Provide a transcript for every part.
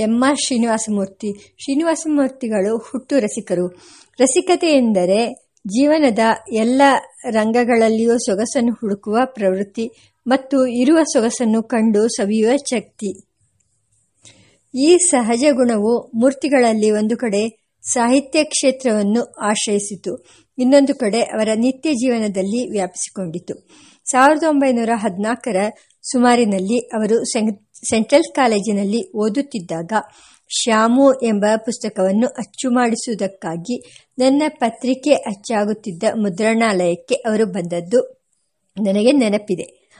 M R Srinivasamurthy. ಶ್ರೀನಿವಾಸಮೂರ್ತಿಗಳು ಹುಟ್ಟು ರಸಿಕರು. ರಸಿಕತೆ ಎಂದರೆ ಜೀವನದ ಎಲ್ಲ ರಂಗಗಳಲ್ಲಿಯೂ ಸೊಗಸನ್ನು ಹುಡುಕುವ ಪ್ರವೃತ್ತಿ ಮತ್ತು ಇರುವ ಸೊಗಸನ್ನು ಕಂಡು ಸವಿಯುವ ಶಕ್ತಿ. ಈ ಸಹಜ ಗುಣವು ಮೂರ್ತಿಗಳಲ್ಲಿ ಒಂದು ಕಡೆ ಸಾಹಿತ್ಯ ಕ್ಷೇತ್ರವನ್ನು ಆಶ್ರಯಿಸಿತು. ಇನ್ನೊಂದು ಕಡೆ ಅವರ ನಿತ್ಯ ಜೀವನದಲ್ಲಿ ವ್ಯಾಪಿಸಿಕೊಂಡಿತು. ಸಾವಿರದ ಒಂಬೈನೂರ ಹದಿನಾಲ್ಕರ ಸುಮಾರಿನಲ್ಲಿ ಅವರು ಸೆಂಟ್ರಲ್ ಕಾಲೇಜಿನಲ್ಲಿ ಓದುತ್ತಿದ್ದಾಗ ಶ್ಯಾಮು ಎಂಬ ಪುಸ್ತಕವನ್ನು ಅಚ್ಚು ಮಾಡಿಸುವುದಕ್ಕಾಗಿ ನನ್ನ ಪತ್ರಿಕೆ ಅಚ್ಚಾಗುತ್ತಿದ್ದ ಮುದ್ರಣಾಲಯಕ್ಕೆ ಅವರು ಬಂದದ್ದು ನನಗೆ ನೆನಪಿದೆ.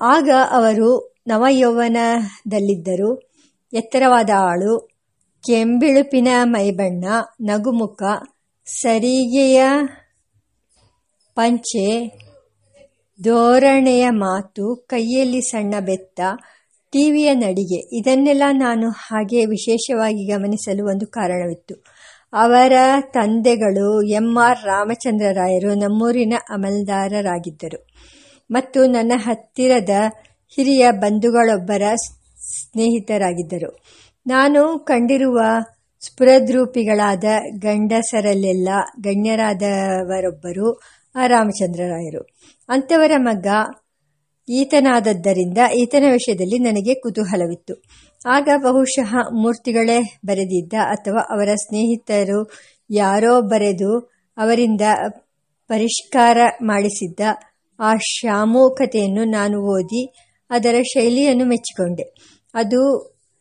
ಆಗ ಅವರು ನವಯೌವನದಲ್ಲಿದ್ದರು. ಎತ್ತರವಾದ ಆಳು, ಕೆಂಬಿಳುಪಿನ ಮೈಬಣ್ಣ, ನಗುಮುಖ, ಸರಿಗೆಯ ಪಂಚೆ ಧೋರಣೆಯ ಮಾತು ಕೈಯಲ್ಲಿ ಸಣ್ಣ ಬೆತ್ತ, ಟಿವಿಯ ನಡಿಗೆ. ಇದನ್ನೆಲ್ಲ ನಾನು ಹಾಗೆ ವಿಶೇಷವಾಗಿ ಗಮನಿಸಲು ಒಂದು ಕಾರಣವಿತ್ತು. ಅವರ ತಂದೆಗಳು ಎಂ ಆರ್ ರಾಮಚಂದ್ರರಾಯರು ನಮ್ಮೂರಿನ ಅಮಲ್ದಾರರಾಗಿದ್ದರು. ಮತ್ತು ನನ್ನ ಹತ್ತಿರದ ಹಿರಿಯ ಬಂಧುಗಳೊಬ್ಬರ ಸ್ನೇಹಿತರಾಗಿದ್ದರು. ನಾನು ಕಂಡಿರುವ ಸ್ಫುರದ್ರೂಪಿಗಳಾದ ಗಂಡಸರಲ್ಲೆಲ್ಲ ಗಣ್ಯರಾದವರೊಬ್ಬರು ಆ ರಾಮಚಂದ್ರರಾಯರು. ಅಂಥವರ ಮಗ ಈತನಾದದ್ದರಿಂದ ಈತನ ವಿಷಯದಲ್ಲಿ ನನಗೆ ಕುತೂಹಲವಿತ್ತು. ಆಗ ಬಹುಶಃ ಮೂರ್ತಿಗಳೇ ಬರೆದಿದ್ದ ಅಥವಾ ಅವರ ಸ್ನೇಹಿತರು ಯಾರೋ ಬರೆದು ಅವರಿಂದ ಪರಿಷ್ಕಾರ ಮಾಡಿಸಿದ್ದ ಆ ಶ್ಯಾಮು ಕಥೆಯನ್ನು ನಾನು ಓದಿ ಅದರ ಶೈಲಿಯನ್ನು ಮೆಚ್ಚಿಕೊಂಡೆ. ಅದು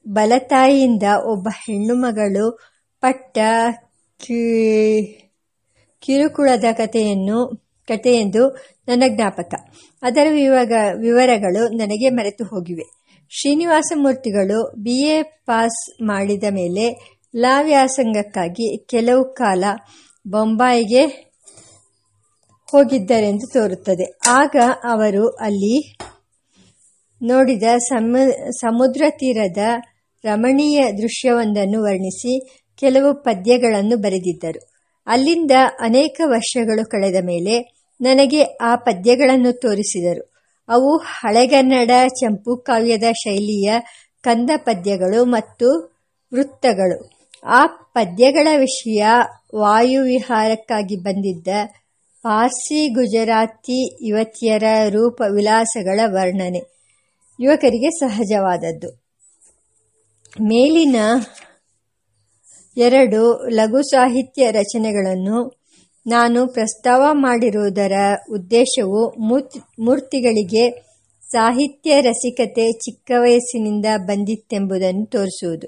ಬಲತಾಯಿಯಿಂದ ಒಬ್ಬ ಹೆಣ್ಣು ಮಗಳು ಪಟ್ಟ ಕಿರುಕುಳದ ಕಥೆಯನ್ನು, ಕಥೆಯೆಂದು ನನ್ನ ಜ್ಞಾಪಕ ಅದರ ವಿವಗ, ವಿವರಗಳು ನನಗೆ ಮರೆತು ಹೋಗಿವೆ. ಶ್ರೀನಿವಾಸ ಮೂರ್ತಿಗಳು ಬಿ ಎ ಪಾಸ್ ಮಾಡಿದ ಮೇಲೆ ಲಾ ವ್ಯಾಸಂಗಕ್ಕಾಗಿ ಕೆಲವು ಕಾಲ ಬೊಂಬಾಯಿಗೆ ಹೋಗಿದ್ದರೆಂದು ತೋರುತ್ತದೆ. ಆಗ ಅವರು ಅಲ್ಲಿ ನೋಡಿದ ಸಮುದ್ರ ತೀರದ ರಮಣೀಯ ದೃಶ್ಯವೊಂದನ್ನು ವರ್ಣಿಸಿ ಕೆಲವು ಪದ್ಯಗಳನ್ನು ಬರೆದಿದ್ದರು. ಅಲ್ಲಿಂದ ಅನೇಕ ವರ್ಷಗಳು ಕಳೆದ ಮೇಲೆ ನನಗೆ ಆ ಪದ್ಯಗಳನ್ನು ತೋರಿಸಿದರು. ಅವು ಹಳೆಗನ್ನಡ, ಚಂಪು ಕಾವ್ಯದ ಶೈಲಿಯ ಕಂದ ಪದ್ಯಗಳು ಮತ್ತು ವೃತ್ತಗಳು. ಆ ಪದ್ಯಗಳ ವಿಷಯ ವಾಯುವಿಹಾರಕ್ಕಾಗಿ ಬಂದಿದ್ದ ಪಾರ್ಸಿ ಗುಜರಾತಿ ಯುವತಿಯರ ರೂಪ ವಿಲಾಸಗಳ ವರ್ಣನೆ. ಯುವಕರಿಗೆ ಸಹಜವಾದದ್ದು. ಮೇಲಿನ ಎರಡು ಲಘು ಸಾಹಿತ್ಯ ರಚನೆಗಳನ್ನು ನಾನು ಪ್ರಸ್ತಾವ ಮಾಡಿರುವುದರ ಉದ್ದೇಶವು ಮೂರ್ತಿಗಳಿಗೆ ಸಾಹಿತ್ಯ ರಸಿಕತೆ ಚಿಕ್ಕ ವಯಸ್ಸಿನಿಂದ ಬಂದಿತ್ತೆಂಬುದನ್ನು ತೋರಿಸುವುದು.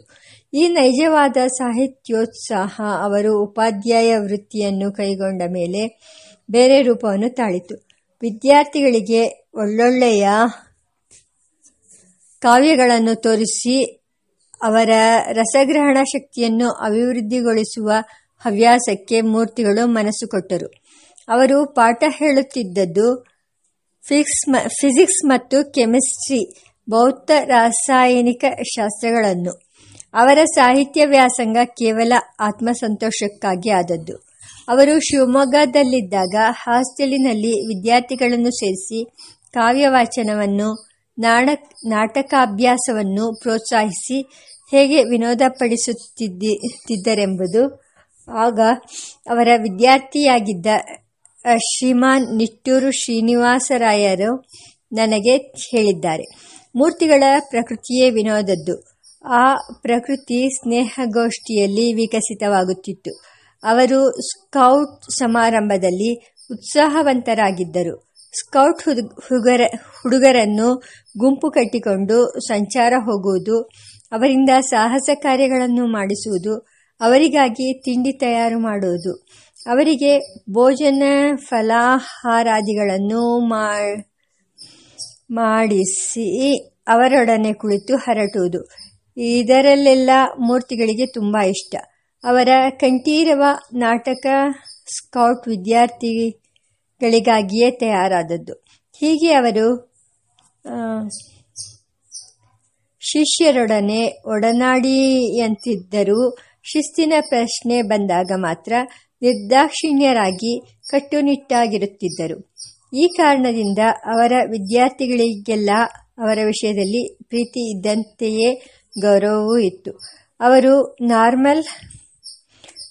ಈ ನೈಜವಾದ ಸಾಹಿತ್ಯೋತ್ಸಾಹ ಅವರು ಉಪಾಧ್ಯಾಯ ವೃತ್ತಿಯನ್ನು ಕೈಗೊಂಡ ಮೇಲೆ ಬೇರೆ ರೂಪವನ್ನು ತಾಳಿತು. ವಿದ್ಯಾರ್ಥಿಗಳಿಗೆ ಒಳ್ಳೊಳ್ಳೆಯ ಕಾವ್ಯಗಳನ್ನು ತೋರಿಸಿ ಅವರ ರಸಗ್ರಹಣ ಶಕ್ತಿಯನ್ನು ಅಭಿವೃದ್ಧಿಗೊಳಿಸುವ ಹವ್ಯಾಸಕ್ಕೆ ಮೂರ್ತಿಗಳು ಮನಸ್ಸು ಕೊಟ್ಟರು. ಅವರು ಪಾಠ ಹೇಳುತ್ತಿದ್ದದ್ದು ಫಿಕ್ಸ್ ಫಿಸಿಕ್ಸ್ ಮತ್ತು ಕೆಮಿಸ್ಟ್ರಿ, ಭೌತ ರಾಸಾಯನಿಕ ಶಾಸ್ತ್ರಗಳನ್ನು. ಅವರ ಸಾಹಿತ್ಯ ವ್ಯಾಸಂಗ ಕೇವಲ ಆತ್ಮಸಂತೋಷಕ್ಕಾಗಿ ಆದದ್ದು. ಅವರು ಶಿವಮೊಗ್ಗದಲ್ಲಿದ್ದಾಗ ಹಾಸ್ಟೆಲಿನಲ್ಲಿ ವಿದ್ಯಾರ್ಥಿಗಳನ್ನು ಸೇರಿಸಿ ಕಾವ್ಯ ವಾಚನವನ್ನು ನಾಟಕಾಭ್ಯಾಸವನ್ನು ಪ್ರೋತ್ಸಾಹಿಸಿ ಹೇಗೆ ವಿನೋದಪಡಿಸುತ್ತಿದ್ದರೆಂಬುದು ಆಗ ಅವರ ವಿದ್ಯಾರ್ಥಿಯಾಗಿದ್ದ ಶ್ರೀಮಾನ್ ನಿಟ್ಟೂರು ಶ್ರೀನಿವಾಸರಾಯರು ನನಗೆ ಹೇಳಿದ್ದಾರೆ. ಮೂರ್ತಿಗಳ ಪ್ರಕೃತಿಯೇ ವಿನೋದದ್ದು. ಆ ಪ್ರಕೃತಿ ಸ್ನೇಹಗೋಷ್ಠಿಯಲ್ಲಿ ವಿಕಸಿತವಾಗುತ್ತಿತ್ತು. ಅವರು ಸ್ಕೌಟ್ ಸಮಾರಂಭದಲ್ಲಿ ಉತ್ಸಾಹವಂತರಾಗಿದ್ದರು. ಸ್ಕೌಟ್ ಹುಡುಗರ ಹುಡುಗರನ್ನು ಗುಂಪು ಕಟ್ಟಿಕೊಂಡು ಸಂಚಾರ ಹೋಗುವುದು, ಅವರಿಂದ ಸಾಹಸ ಕಾರ್ಯಗಳನ್ನು ಮಾಡಿಸುವುದು ಅವರಿಗಾಗಿ ತಿಂಡಿ ತಯಾರು ಮಾಡುವುದು. ಅವರಿಗೆ ಭೋಜನ ಫಲಾಹಾರಾದಿಗಳನ್ನು ಮಾಡಿಸಿ ಅವರೊಡನೆ ಕುಳಿತು ಹರಟುವುದು. ಇದರಲ್ಲೆಲ್ಲ ಮೂರ್ತಿಗಳಿಗೆ ತುಂಬ ಇಷ್ಟ. ಅವರ ಕಂಠೀರವ ನಾಟಕ ಸ್ಕೌಟ್ ವಿದ್ಯಾರ್ಥಿಗಳಿಗಾಗಿಯೇ ತಯಾರಾದದ್ದು. ಹೀಗೆ ಅವರು ಶಿಷ್ಯರೊಡನೆ ಒಡನಾಡಿಯಂತಿದ್ದರೂ ಶಿಸ್ತಿನ ಪ್ರಶ್ನೆ ಬಂದಾಗ ಮಾತ್ರ ನಿರ್ದಾಕ್ಷಿಣ್ಯರಾಗಿ ಕಟ್ಟುನಿಟ್ಟಾಗಿರುತ್ತಿದ್ದರು. ಈ ಕಾರಣದಿಂದ ಅವರ ವಿದ್ಯಾರ್ಥಿಗಳಿಗೆಲ್ಲ ಅವರ ವಿಷಯದಲ್ಲಿ ಪ್ರೀತಿ ಇದ್ದಂತೆಯೇ ಗೌರವವೂ ಇತ್ತು. ಅವರು ನಾರ್ಮಲ್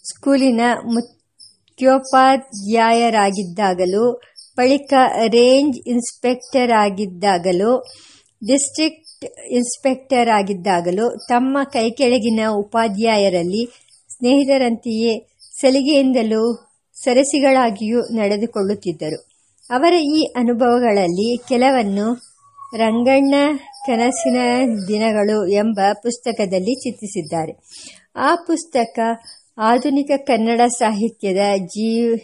ಸ್ಕೂಲಿನ ಮುಖ್ಯೋಪಾಧ್ಯಾಯರಾಗಿದ್ದಾಗಲೂ, ಬಳಿಕ ರೇಂಜ್ ಇನ್ಸ್ಪೆಕ್ಟರ್ ಆಗಿದ್ದಾಗಲೂ ಡಿಸ್ಟ್ರಿಕ್ಟ್ ಇನ್ಸ್ಪೆಕ್ಟರ್ ಆಗಿದ್ದಾಗಲೂ ತಮ್ಮ ಕೈಕೆಳಗಿನ ಉಪಾಧ್ಯಾಯರಲ್ಲಿ ಸ್ನೇಹಿತರಂತೆಯೇ ಸಲಿಗೆಯಿಂದಲೂ ಸರಸಿಗಳಾಗಿಯೂ ನಡೆದುಕೊಳ್ಳುತ್ತಿದ್ದರು. ಅವರ ಈ ಅನುಭವಗಳಲ್ಲಿ ಕೆಲವನ್ನು ರಂಗಣ್ಣ ಕನಸಿನ ದಿನಗಳು ಎಂಬ ಪುಸ್ತಕದಲ್ಲಿ ಚಿತ್ರಿಸಿದ್ದಾರೆ. ಆ ಪುಸ್ತಕ ಆಧುನಿಕ ಕನ್ನಡ ಸಾಹಿತ್ಯದ ಜೀವ,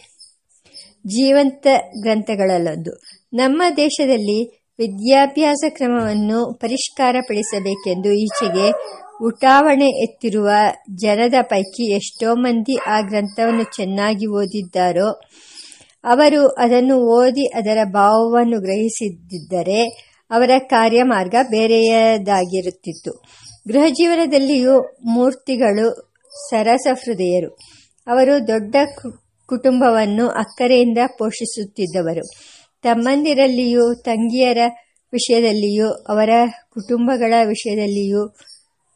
ಜೀವಂತ ಗ್ರಂಥಗಳಲ್ಲೊಂದು. ನಮ್ಮ ದೇಶದಲ್ಲಿ ವಿದ್ಯಾಭ್ಯಾಸ ಕ್ರಮವನ್ನು ಪರಿಷ್ಕಾರಪಡಿಸಬೇಕೆಂದು ಈಚೆಗೆ ಉಟಾವಣೆ ಎತ್ತಿರುವ ಜನದ ಪೈಕಿ ಎಷ್ಟೋ ಮಂದಿ ಆ ಗ್ರಂಥವನ್ನು ಚೆನ್ನಾಗಿ ಓದಿದ್ದಾರೋ, ಅವರು ಅದನ್ನು ಓದಿ ಅದರ ಭಾವವನ್ನು ಗ್ರಹಿಸಿದ್ದರೆ ಅವರ ಕಾರ್ಯ ಮಾರ್ಗ ಬೇರೆಯದಾಗಿರುತ್ತಿತ್ತು. ಗೃಹ ಜೀವನದಲ್ಲಿಯೂ ಮೂರ್ತಿಗಳು ಸರಸ ಹೃದಯರು. ಅವರು ದೊಡ್ಡ ಕುಟುಂಬವನ್ನು ಅಕ್ಕರೆಯಿಂದ ಪೋಷಿಸುತ್ತಿದ್ದವರು. ತಮ್ಮಂದಿರಲ್ಲಿಯೂ, ತಂಗಿಯರ ವಿಷಯದಲ್ಲಿಯೂ, ಅವರ ಕುಟುಂಬಗಳ ವಿಷಯದಲ್ಲಿಯೂ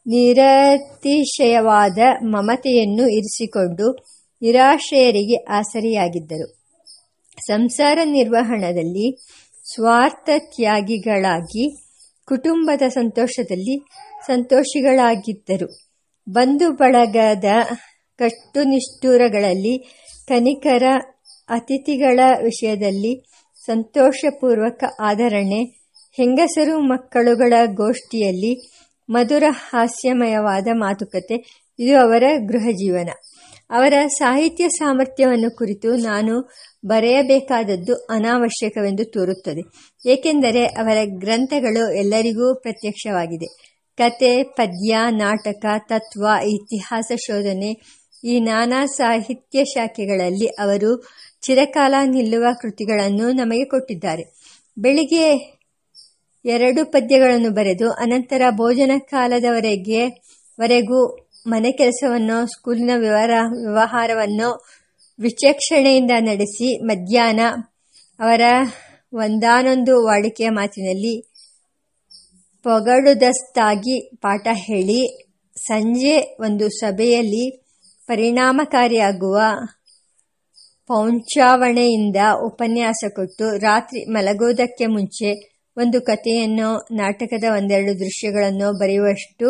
ನಿರತಿಶಯವಾದ ಮಮತೆಯನ್ನು ಇರಿಸಿಕೊಂಡು ನಿರಾಶ್ರಯರಿಗೆ ಆಸರಿಯಾಗಿದ್ದರು. ಸಂಸಾರ ನಿರ್ವಹಣದಲ್ಲಿ ಸ್ವಾರ್ಥ ತ್ಯಾಗಿಗಳಾಗಿ ಕುಟುಂಬದ ಸಂತೋಷದಲ್ಲಿ ಸಂತೋಷಿಗಳಾಗಿದ್ದರು. ಬಂಧು ಬಳಗದ ಕಟ್ಟುನಿಷ್ಠೂರಗಳಲ್ಲಿ ಕನಿಕರ ಅತಿಥಿಗಳ ವಿಷಯದಲ್ಲಿ ಸಂತೋಷಪೂರ್ವಕ ಆಧರಣೆ, ಹೆಂಗಸರು ಮಕ್ಕಳುಗಳ ಗೋಷ್ಠಿಯಲ್ಲಿ ಮಧುರ ಹಾಸ್ಯಮಯವಾದ ಮಾತುಕತೆ, ಇದು ಅವರ ಗೃಹ ಜೀವನ. ಅವರ ಸಾಹಿತ್ಯ ಸಾಮರ್ಥ್ಯವನ್ನು ಕುರಿತು ನಾನು ಬರೆಯಬೇಕಾದದ್ದು ಅನಾವಶ್ಯಕವೆಂದು ತೋರುತ್ತದೆ. ಏಕೆಂದರೆ ಅವರ ಗ್ರಂಥಗಳು ಎಲ್ಲರಿಗೂ ಪ್ರತ್ಯಕ್ಷವಾಗಿದೆ. ಕತೆ, ಪದ್ಯ, ನಾಟಕ, ತತ್ವ, ಇತಿಹಾಸ, ಶೋಧನೆ ಈ ನಾನಾ ಸಾಹಿತ್ಯ ಶಾಖೆಗಳಲ್ಲಿ ಅವರು ಚಿರಕಾಲ ನಿಲ್ಲುವ ಕೃತಿಗಳನ್ನು ನಮಗೆ ಕೊಟ್ಟಿದ್ದಾರೆ. ಬೆಳಿಗ್ಗೆ ಎರಡು ಪದ್ಯಗಳನ್ನು ಬರೆದು, ಅನಂತರ ಭೋಜನ ಕಾಲದವರೆಗೆ, ವರೆಗೂ ಮನೆ ಕೆಲಸವನ್ನು, ಸ್ಕೂಲಿನ ವ್ಯವಹಾರ, ವ್ಯವಹಾರವನ್ನು ವಿಚಕ್ಷಣೆಯಿಂದ ನಡೆಸಿ, ಮಧ್ಯಾಹ್ನ ಅವರ ಒಂದಾನೊಂದು ವಾಡಿಕೆಯ ಮಾತಿನಲ್ಲಿ ಪೊಗಡುದಸ್ತಾಗಿ ಪಾಠ ಹೇಳಿ, ಸಂಜೆ ಒಂದು ಸಭೆಯಲ್ಲಿ ಪರಿಣಾಮಕಾರಿಯಾಗುವ ಪೌಂಚಾವಣೆಯಿಂದ ಉಪನ್ಯಾಸ ಕೊಟ್ಟು ರಾತ್ರಿ ಮಲಗೋದಕ್ಕೆ ಮುಂಚೆ ಒಂದು ಕಥೆಯನ್ನು, ನಾಟಕದ ಒಂದೆರಡು ದೃಶ್ಯಗಳನ್ನು ಬರೆಯುವಷ್ಟು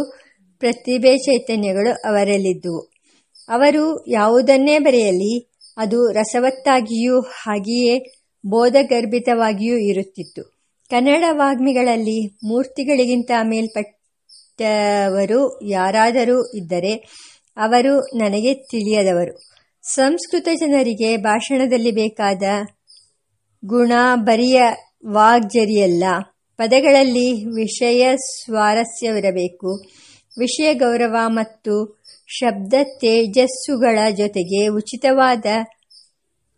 ಪ್ರತಿಭೆ ಚೈತನ್ಯಗಳು ಅವರಲ್ಲಿದ್ದುವು. ಅವರು ಯಾವುದನ್ನೇ ಬರೆಯಲಿ, ಅದು ರಸವತ್ತಾಗಿಯೂ ಹಾಗೆಯೇ ಬೋಧಗರ್ಭಿತವಾಗಿಯೂ ಇರುತ್ತಿತ್ತು. ಕನ್ನಡ ವಾಗ್ಮಿಗಳಲ್ಲಿ ಮೂರ್ತಿಗಳಿಗಿಂತ ಮೇಲ್ಪಟ್ಟವರು ಯಾರಾದರೂ ಇದ್ದರೆ ಅವರು ನನಗೆ ತಿಳಿಯದವರು. ಸಂಸ್ಕೃತ ಜನರಿಗೆ ಭಾಷಣದಲ್ಲಿ ಬೇಕಾದ ಗುಣ ಬರಿಯ ವಾಗ್ಜರಿಯಲ್ಲ. ಪದಗಳಲ್ಲಿ ವಿಷಯ ಸ್ವಾರಸ್ಯವಿರಬೇಕು. ವಿಷಯ ಗೌರವ ಮತ್ತು ಶಬ್ದ ತೇಜಸ್ಸುಗಳ ಜೊತೆಗೆ ಉಚಿತವಾದ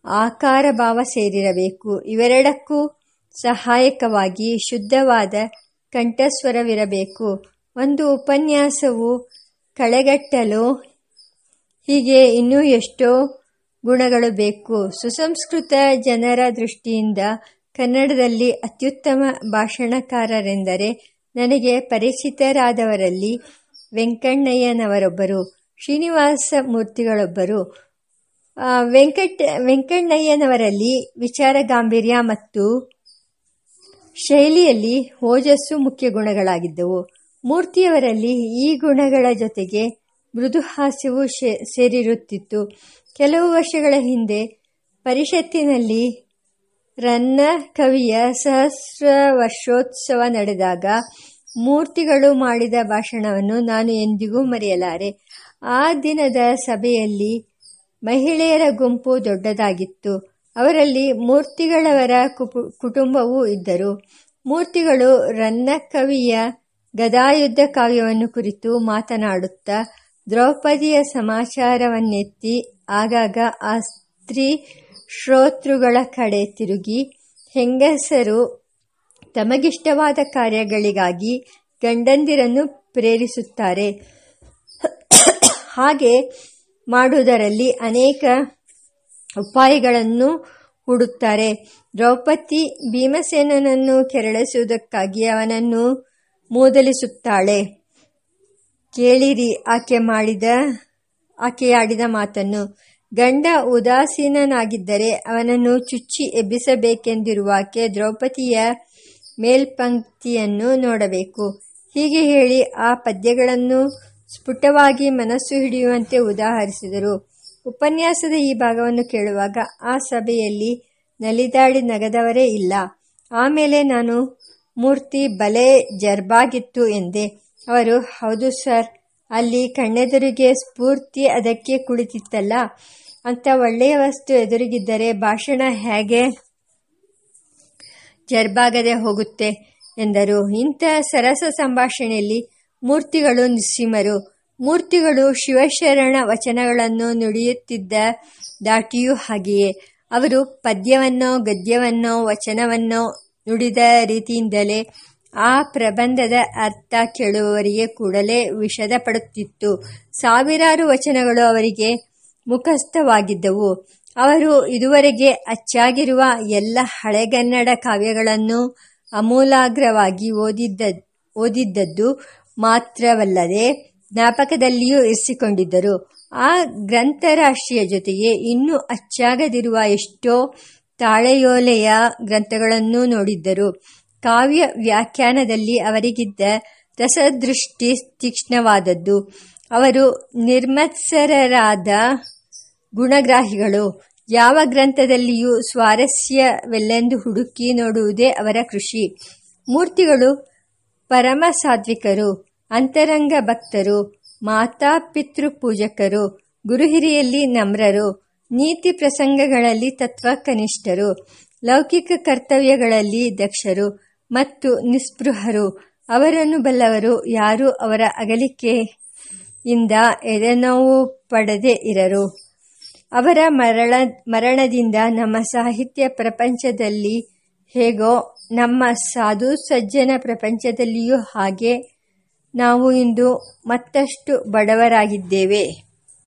ಆಕಾರ ಭಾವ ಸೇರಿರಬೇಕು. ಇವೆರಡಕ್ಕೂ ಸಹಾಯಕವಾಗಿ ಶುದ್ಧವಾದ ಕಂಠಸ್ವರವಿರಬೇಕು. ಒಂದು ಉಪನ್ಯಾಸವು ಕಳೆಗಟ್ಟಲು ಹೀಗೆ ಇನ್ನೂ ಎಷ್ಟೋ ಗುಣಗಳು ಬೇಕು. ಸುಸಂಸ್ಕೃತ ಜನರ ದೃಷ್ಟಿಯಿಂದ ಕನ್ನಡದಲ್ಲಿ ಅತ್ಯುತ್ತಮ ಭಾಷಣಕಾರರೆಂದರೆ ನನಗೆ ಪರಿಚಿತರಾದವರಲ್ಲಿ ವೆಂಕಣ್ಣಯ್ಯನವರೊಬ್ಬರು, ಶ್ರೀನಿವಾಸ ಮೂರ್ತಿಗಳೊಬ್ಬರು. ವೆಂಕಟ, ವೆಂಕಣ್ಣಯ್ಯನವರಲ್ಲಿ ವಿಚಾರ ಗಾಂಭೀರ್ಯ ಮತ್ತು ಶೈಲಿಯಲ್ಲಿ ಓಜಸ್ಸು ಮುಖ್ಯ ಗುಣಗಳಾಗಿದ್ದವು. ಮೂರ್ತಿಯವರಲ್ಲಿ ಈ ಗುಣಗಳ ಜೊತೆಗೆ ಮೃದು ಹಾಸ್ಯವು ಸೇರಿರುತ್ತಿತ್ತು. ಕೆಲವು ವರ್ಷಗಳ ಹಿಂದೆ ಪರಿಷತ್ತಿನಲ್ಲಿ ರನ್ನ ಕವಿಯ ಸಹಸ್ರ ವರ್ಷೋತ್ಸವ ನಡೆದಾಗ ಮೂರ್ತಿಗಳು ಮಾಡಿದ ಭಾಷಣವನ್ನು ನಾನು ಎಂದಿಗೂ ಮರೆಯಲಾರೆ. ಆ ದಿನದ ಸಭೆಯಲ್ಲಿ ಮಹಿಳೆಯರ ಗುಂಪು ದೊಡ್ಡದಾಗಿತ್ತು. ಅವರಲ್ಲಿ ಮೂರ್ತಿಗಳವರ ಕುಟುಂಬವೂ ಇದ್ದರು. ಮೂರ್ತಿಗಳು ರನ್ನ ಕವಿಯ ಗದಾಯುದ್ಧ ಕಾವ್ಯವನ್ನು ಕುರಿತು ಮಾತನಾಡುತ್ತಾ ದ್ರೌಪದಿಯ ಸಮಾಚಾರವನ್ನೆತ್ತಿ ಆಗಾಗ ಆ ಸ್ತ್ರೀ ಶ್ರೋತೃಗಳ ಕಡೆ ತಿರುಗಿ, ಹೆಂಗಸರು, ತಮಗಿಷ್ಟವಾದ ಕಾರ್ಯಗಳಿಗಾಗಿ ಗಂಡಂದಿರನ್ನು ಪ್ರೇರಿಸುತ್ತಾರೆ. ಹಾಗೆ ಮಾಡುವುದರಲ್ಲಿ ಅನೇಕ ಉಪಾಯಗಳನ್ನು ಹುಡುತ್ತಾರೆ. ದ್ರೌಪದಿ ಭೀಮಸೇನನನ್ನು ಕೆರಳಿಸುವುದಕ್ಕಾಗಿ ಅವನನ್ನು ಮೂದಲಿಸುತ್ತಾಳೆ. ಕೇಳಿರಿ, ಆಕೆ ಮಾಡಿದ, ಆಕೆಯಾಡಿದ ಮಾತನ್ನು. ಗಂಡ ಉದಾಸೀನನಾಗಿದ್ದರೆ ಅವನನ್ನು ಚುಚ್ಚಿ ಎಬ್ಬಿಸಬೇಕೆಂದಿರುವಾಕೆ ದ್ರೌಪದಿಯ ಮೇಲ್ಪಂಕ್ತಿಯನ್ನು ನೋಡಬೇಕು. ಹೀಗೆ ಹೇಳಿ ಆ ಪದ್ಯಗಳನ್ನು ಸ್ಫುಟವಾಗಿ ಮನಸ್ಸು ಹಿಡಿಯುವಂತೆ ಉದಾಹರಿಸಿದರು. ಉಪನ್ಯಾಸದ ಈ ಭಾಗವನ್ನು ಕೇಳುವಾಗ ಆ ಸಭೆಯಲ್ಲಿ ನಲಿದಾಡಿ ನಗದವರೇ ಇಲ್ಲ. ಆಮೇಲೆ ನಾನು ಮೂರ್ತಿ ಬಲೆ ಜರ್ಬಾಗಿತ್ತು ಎಂದೆ. ಅವರು, ಹೌದು ಸರ್, ಅಲ್ಲಿ ಕಣ್ಣೆದುರಿಗೆ ಸ್ಫೂರ್ತಿ ಅದಕ್ಕೆ ಕುಳಿತಿತ್ತಲ್ಲ. ಅಂತ ಒಳ್ಳೆಯ ವಸ್ತು ಎದುರಿಗಿದ್ದರೆ ಭಾಷಣ ಹೇಗೆ? ಜರ್ಬಾಗದೆ ಹೋಗುತ್ತೆ, ಎಂದರು. ಇಂಥ ಸರಸ ಸಂಭಾಷಣೆಯಲ್ಲಿ ಮೂರ್ತಿಗಳು ನಿಸ್ಸಿಮರು. ಮೂರ್ತಿಗಳು ಶಿವಶರಣ ವಚನಗಳನ್ನು ನುಡಿಯುತ್ತಿದ್ದ ದಾಟಿಯೂ ಹಾಗೆಯೇ. ಅವರು ಪದ್ಯವನ್ನೋ ಗದ್ಯವನ್ನೋ ವಚನವನ್ನೋ ನುಡಿದ ರೀತಿಯಿಂದಲೇ ಆ ಪ್ರಬಂಧದ ಅರ್ಥ ಕೇಳುವವರಿಗೆ ಕೂಡಲೇ ವಿಷದ ಪಡುತ್ತಿತ್ತು. ಸಾವಿರಾರು ವಚನಗಳು ಅವರಿಗೆ ಮುಖಸ್ಥವಾಗಿದ್ದವು. ಅವರು ಇದುವರೆಗೆ ಅಚ್ಚಾಗಿರುವ ಎಲ್ಲ ಹಳೆಗನ್ನಡ ಕಾವ್ಯಗಳನ್ನು ಅಮೂಲಾಗ್ರವಾಗಿ ಓದಿದ್ದ, ಓದಿದ್ದದ್ದು ಮಾತ್ರವಲ್ಲದೆ ಜ್ಞಾಪಕದಲ್ಲಿಯೂ ಇರಿಸಿಕೊಂಡಿದ್ದರು. ಆ ಗ್ರಂಥರಾಶಿಯ ಜೊತೆಗೆ ಇನ್ನೂ ಅಚ್ಚಾಗದಿರುವ ಎಷ್ಟೋ ತಾಳೆಯೋಲೆಯ ಗ್ರಂಥಗಳನ್ನು ನೋಡಿದ್ದರು. ಕಾವ್ಯ ವ್ಯಾಖ್ಯಾನದಲ್ಲಿ ಅವರಿಗಿದ್ದ ರಸದೃಷ್ಟಿ ತೀಕ್ಷ್ಣವಾದದ್ದು. ಅವರು ನಿರ್ಮತ್ಸರರಾದ ಗುಣಗ್ರಾಹಿಗಳು. ಯಾವ ಗ್ರಂಥದಲ್ಲಿಯೂ ಸ್ವಾರಸ್ಯವೆಲ್ಲೆಂದು ಹುಡುಕಿ ನೋಡುವುದೇ ಅವರ ಕೃಷಿ. ಮೂರ್ತಿಗಳು ಪರಮ ಸಾತ್ವಿಕರು ಅಂತರಂಗ ಭಕ್ತರು ಮಾತಾ ಪಿತೃ ಪೂಜಕರು ಗುರುಹಿರಿಯಲ್ಲಿ ನಮ್ರರು, ನೀತಿ ಪ್ರಸಂಗಗಳಲ್ಲಿ ತತ್ವ ಕನಿಷ್ಠರು ಲೌಕಿಕ ಕರ್ತವ್ಯಗಳಲ್ಲಿ ದಕ್ಷರು ಮತ್ತು ನಿಸ್ಪೃಹರು. ಅವರನ್ನು ಬಲ್ಲವರು ಯಾರೂ ಅವರ ಅಗಲಿಕೆಯಿಂದ ಎದೆನೋವು ಪಡೆದೇ ಇರರು. ಅವರ ಮರಣ ಮರಣದಿಂದ ನಮ್ಮ ಸಾಹಿತ್ಯ ಪ್ರಪಂಚದಲ್ಲಿ ಹೇಗೋ, ನಮ್ಮ ಸಾಧು ಸಜ್ಜನ ಪ್ರಪಂಚದಲ್ಲಿಯೂ ಹಾಗೆ ನಾವು ಇಂದು ಮತ್ತಷ್ಟು ಬಡವರಾಗಿದ್ದೇವೆ.